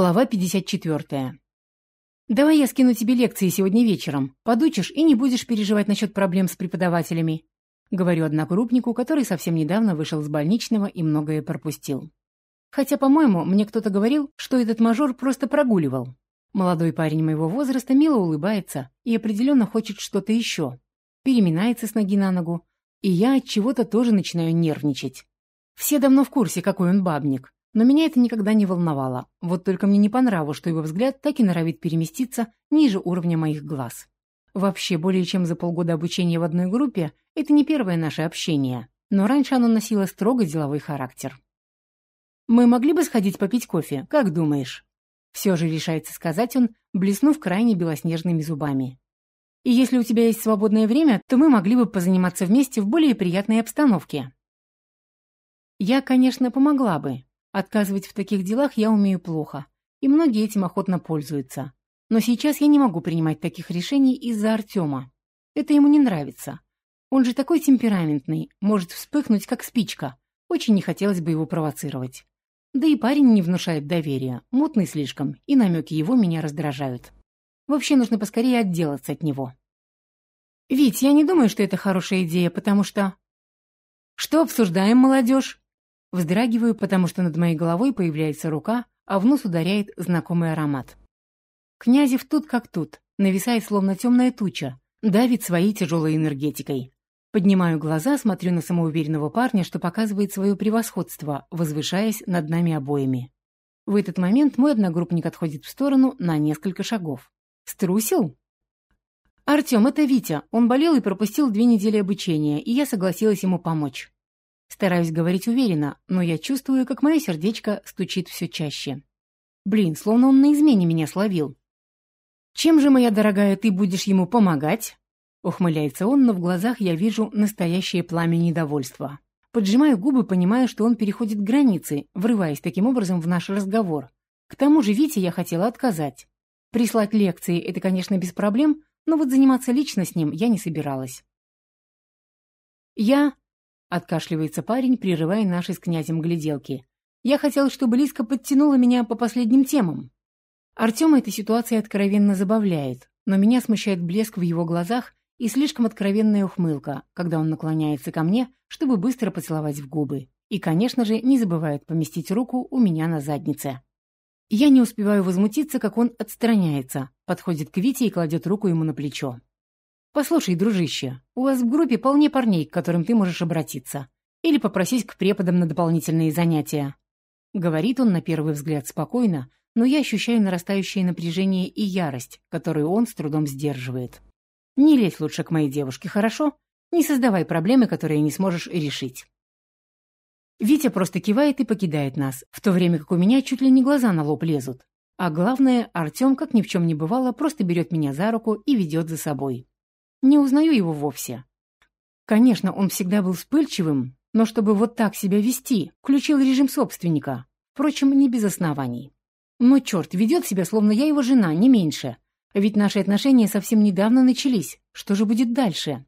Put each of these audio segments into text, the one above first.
Глава 54. «Давай я скину тебе лекции сегодня вечером. Подучишь и не будешь переживать насчет проблем с преподавателями», говорю одногруппнику, который совсем недавно вышел с больничного и многое пропустил. Хотя, по-моему, мне кто-то говорил, что этот мажор просто прогуливал. Молодой парень моего возраста мило улыбается и определенно хочет что-то еще. Переминается с ноги на ногу, и я от чего-то тоже начинаю нервничать. Все давно в курсе, какой он бабник, но меня это никогда не волновало. Вот только мне не понравилось, что его взгляд так и норовит переместиться ниже уровня моих глаз. Вообще, более чем за полгода обучения в одной группе – это не первое наше общение, но раньше оно носило строго деловой характер. «Мы могли бы сходить попить кофе, как думаешь?» Все же решается сказать он, блеснув крайне белоснежными зубами. «И если у тебя есть свободное время, то мы могли бы позаниматься вместе в более приятной обстановке». Я, конечно, помогла бы, Отказывать в таких делах я умею плохо, и многие этим охотно пользуются. Но сейчас я не могу принимать таких решений из-за Артема. Это ему не нравится. Он же такой темпераментный, может вспыхнуть, как спичка. Очень не хотелось бы его провоцировать. Да и парень не внушает доверия, мутный слишком, и намеки его меня раздражают. Вообще нужно поскорее отделаться от него. Ведь я не думаю, что это хорошая идея, потому что... Что обсуждаем, молодежь? Вздрагиваю, потому что над моей головой появляется рука, а в нос ударяет знакомый аромат. Князев тут как тут, нависает словно темная туча, давит своей тяжелой энергетикой. Поднимаю глаза, смотрю на самоуверенного парня, что показывает свое превосходство, возвышаясь над нами обоими. В этот момент мой одногруппник отходит в сторону на несколько шагов. «Струсил?» «Артем, это Витя. Он болел и пропустил две недели обучения, и я согласилась ему помочь. Стараюсь говорить уверенно, но я чувствую, как мое сердечко стучит все чаще. Блин, словно он на измене меня словил. «Чем же, моя дорогая, ты будешь ему помогать?» Ухмыляется он, но в глазах я вижу настоящее пламя недовольства. Поджимаю губы, понимая, что он переходит границы, врываясь таким образом в наш разговор. К тому же Вите я хотела отказать. Прислать лекции – это, конечно, без проблем, но вот заниматься лично с ним я не собиралась. Я Откашливается парень, прерывая наши с князем гляделки. Я хотел, чтобы Лиска подтянула меня по последним темам. Артема эта ситуация откровенно забавляет, но меня смущает блеск в его глазах и слишком откровенная ухмылка, когда он наклоняется ко мне, чтобы быстро поцеловать в губы. И, конечно же, не забывает поместить руку у меня на заднице. Я не успеваю возмутиться, как он отстраняется, подходит к Вите и кладет руку ему на плечо. «Послушай, дружище, у вас в группе полне парней, к которым ты можешь обратиться. Или попросить к преподам на дополнительные занятия». Говорит он на первый взгляд спокойно, но я ощущаю нарастающее напряжение и ярость, которую он с трудом сдерживает. «Не лезь лучше к моей девушке, хорошо? Не создавай проблемы, которые не сможешь решить». Витя просто кивает и покидает нас, в то время как у меня чуть ли не глаза на лоб лезут. А главное, Артем, как ни в чем не бывало, просто берет меня за руку и ведет за собой. Не узнаю его вовсе. Конечно, он всегда был вспыльчивым, но чтобы вот так себя вести, включил режим собственника. Впрочем, не без оснований. Но черт, ведет себя, словно я его жена, не меньше. Ведь наши отношения совсем недавно начались. Что же будет дальше?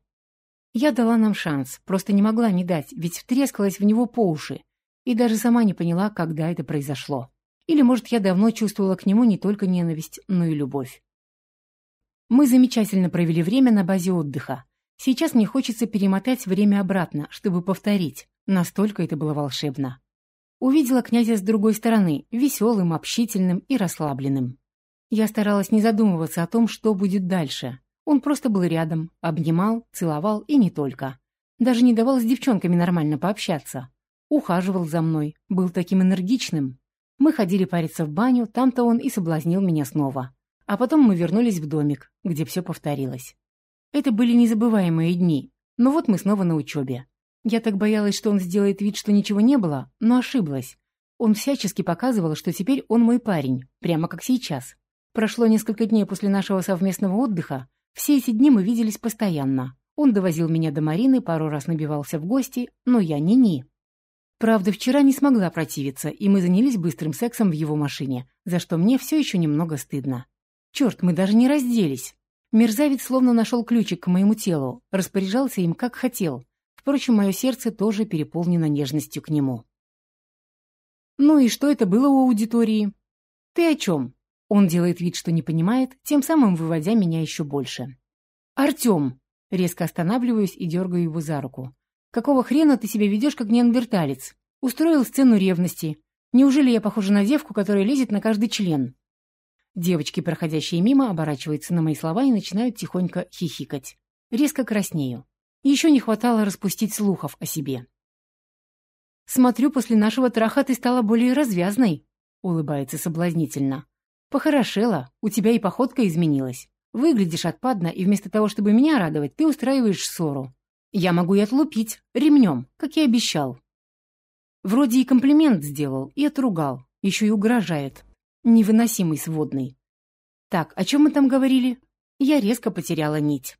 Я дала нам шанс, просто не могла не дать, ведь втрескалась в него по уши. И даже сама не поняла, когда это произошло. Или, может, я давно чувствовала к нему не только ненависть, но и любовь. Мы замечательно провели время на базе отдыха. Сейчас мне хочется перемотать время обратно, чтобы повторить. Настолько это было волшебно. Увидела князя с другой стороны, веселым, общительным и расслабленным. Я старалась не задумываться о том, что будет дальше. Он просто был рядом, обнимал, целовал и не только. Даже не давал с девчонками нормально пообщаться. Ухаживал за мной, был таким энергичным. Мы ходили париться в баню, там-то он и соблазнил меня снова. А потом мы вернулись в домик, где все повторилось. Это были незабываемые дни, но вот мы снова на учебе. Я так боялась, что он сделает вид, что ничего не было, но ошиблась. Он всячески показывал, что теперь он мой парень, прямо как сейчас. Прошло несколько дней после нашего совместного отдыха. Все эти дни мы виделись постоянно. Он довозил меня до Марины, пару раз набивался в гости, но я ни-ни. Правда, вчера не смогла противиться, и мы занялись быстрым сексом в его машине, за что мне все еще немного стыдно. Черт, мы даже не разделись. Мерзавец словно нашел ключик к моему телу, распоряжался им как хотел. Впрочем, мое сердце тоже переполнено нежностью к нему. Ну и что это было у аудитории? Ты о чем? Он делает вид, что не понимает, тем самым выводя меня еще больше. Артем! Резко останавливаюсь и дергаю его за руку. Какого хрена ты себя ведешь, как неандерталец? Устроил сцену ревности. Неужели я похожа на девку, которая лезет на каждый член? Девочки, проходящие мимо, оборачиваются на мои слова и начинают тихонько хихикать. Резко краснею. Еще не хватало распустить слухов о себе. «Смотрю, после нашего траха ты стала более развязной», — улыбается соблазнительно. «Похорошела, у тебя и походка изменилась. Выглядишь отпадно, и вместо того, чтобы меня радовать, ты устраиваешь ссору. Я могу и отлупить, ремнем, как и обещал». Вроде и комплимент сделал, и отругал, еще и угрожает. Невыносимый сводный. Так, о чем мы там говорили? Я резко потеряла нить.